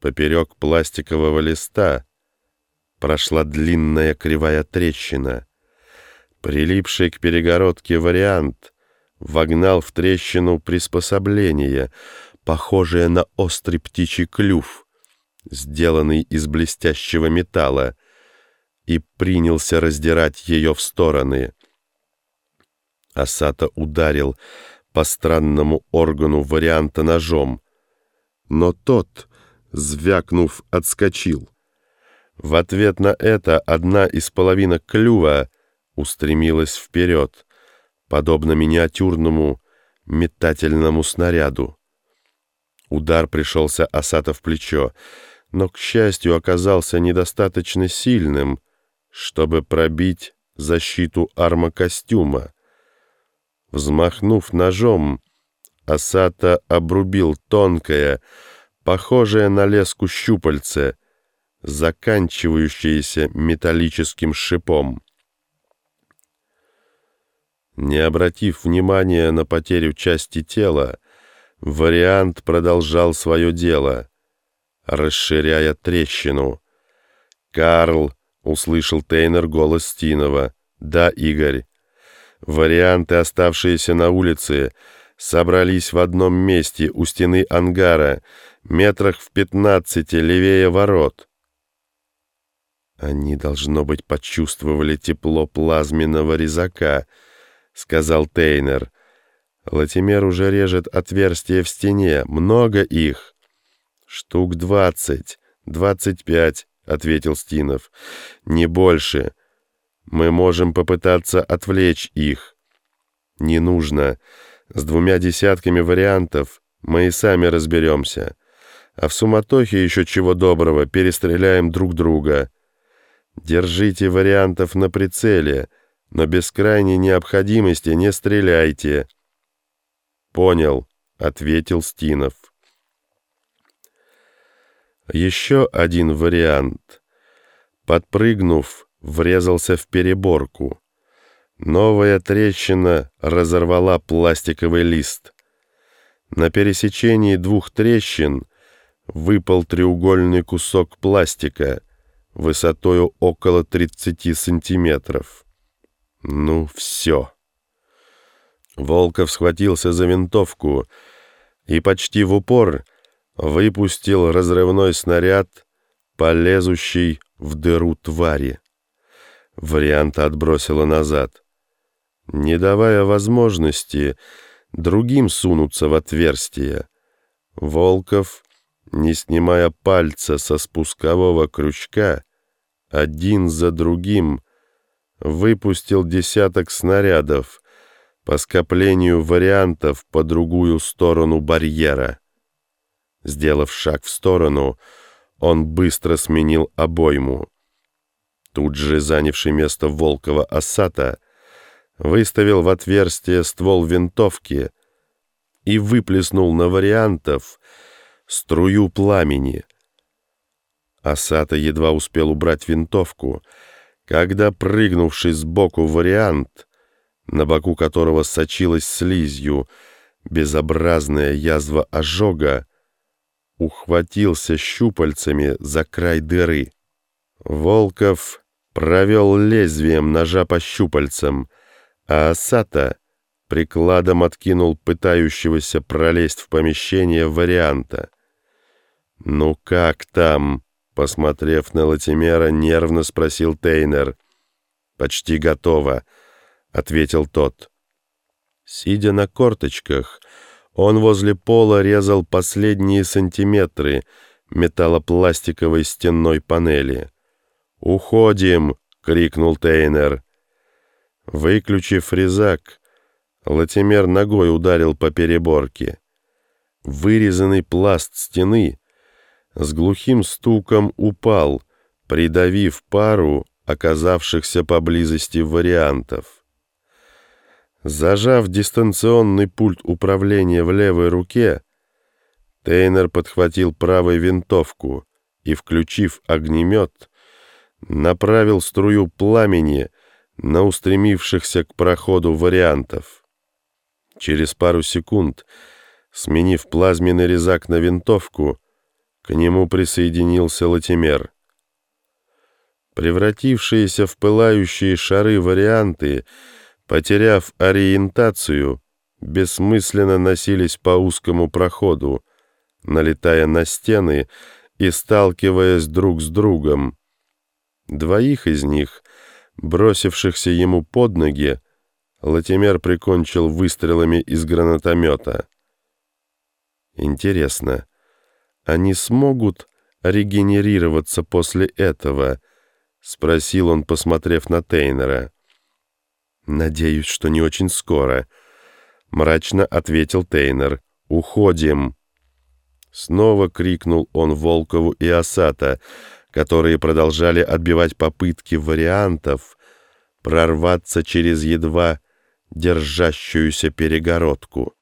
Поперек пластикового листа прошла длинная кривая трещина. Прилипший к перегородке вариант вогнал в трещину приспособление, похожее на острый птичий клюв, сделанный из блестящего металла, и принялся раздирать ее в стороны. Асата ударил по странному органу варианта ножом, но тот, звякнув, отскочил. В ответ на это одна из половинок клюва устремилась вперед, подобно миниатюрному метательному снаряду. Удар пришелся Асата в плечо, но, к счастью, оказался недостаточно сильным, чтобы пробить защиту армокостюма. Взмахнув ножом, Асата обрубил тонкое, похожее на леску щупальце, заканчивающееся металлическим шипом. Не обратив внимания на потерю части тела, вариант продолжал свое дело, расширяя трещину. «Карл!» — услышал Тейнер голос Стинова. «Да, Игорь. Варианты, оставшиеся на улице, собрались в одном месте у стены ангара, метрах в пятнадцати левее ворот. Они, должно быть, почувствовали тепло плазменного резака, сказал Тейнер. Латимер уже режет отверстия в стене, много их. Штук двадцать, двадцать пять, ответил Стинов. Не больше. Мы можем попытаться отвлечь их. Не нужно. С двумя десятками вариантов мы и сами разберемся. А в суматохе еще чего доброго перестреляем друг друга. Держите вариантов на прицеле, но без крайней необходимости не стреляйте. Понял, ответил Стинов. Еще один вариант. Подпрыгнув, врезался в переборку. Новая трещина разорвала пластиковый лист. На пересечении двух трещин выпал треугольный кусок пластика высотою около 30 сантиметров. Ну, все. Волков схватился за винтовку и почти в упор выпустил разрывной снаряд, полезущий в дыру твари. Вариант отбросило назад не давая возможности другим сунуться в отверстие. Волков, не снимая пальца со спускового крючка, один за другим выпустил десяток снарядов по скоплению вариантов по другую сторону барьера. Сделав шаг в сторону, он быстро сменил обойму. Тут же занявший место Волкова Асата — выставил в отверстие ствол винтовки и выплеснул на вариантов струю пламени. Асата едва успел убрать винтовку, когда, прыгнувший сбоку вариант, на боку которого сочилась слизью безобразная язва ожога, ухватился щупальцами за край дыры. Волков провел лезвием ножа по щупальцам, а Асата прикладом откинул пытающегося пролезть в помещение варианта. «Ну как там?» — посмотрев на Латимера, нервно спросил Тейнер. «Почти готово», — ответил тот. Сидя на корточках, он возле пола резал последние сантиметры металлопластиковой стенной панели. «Уходим!» — крикнул Тейнер. Выключив резак, Латимер ногой ударил по переборке. Вырезанный пласт стены с глухим стуком упал, придавив пару оказавшихся поблизости вариантов. Зажав дистанционный пульт управления в левой руке, Тейнер подхватил правой винтовку и, включив огнемет, направил струю пламени на устремившихся к проходу вариантов. Через пару секунд, сменив плазменный резак на винтовку, К нему присоединился Латимер. Превратившиеся в пылающие шары варианты, потеряв ориентацию, бессмысленно носились по узкому проходу, налетая на стены и сталкиваясь друг с другом. Двоих из них, бросившихся ему под ноги, Латимер прикончил выстрелами из гранатомета. Интересно, они смогут регенерироваться после этого? Спросил он, посмотрев на Тейнера. Надеюсь, что не очень скоро. Мрачно ответил Тейнер. Уходим. Снова крикнул он Волкову и Асата, которые продолжали отбивать попытки вариантов прорваться через едва держащуюся перегородку.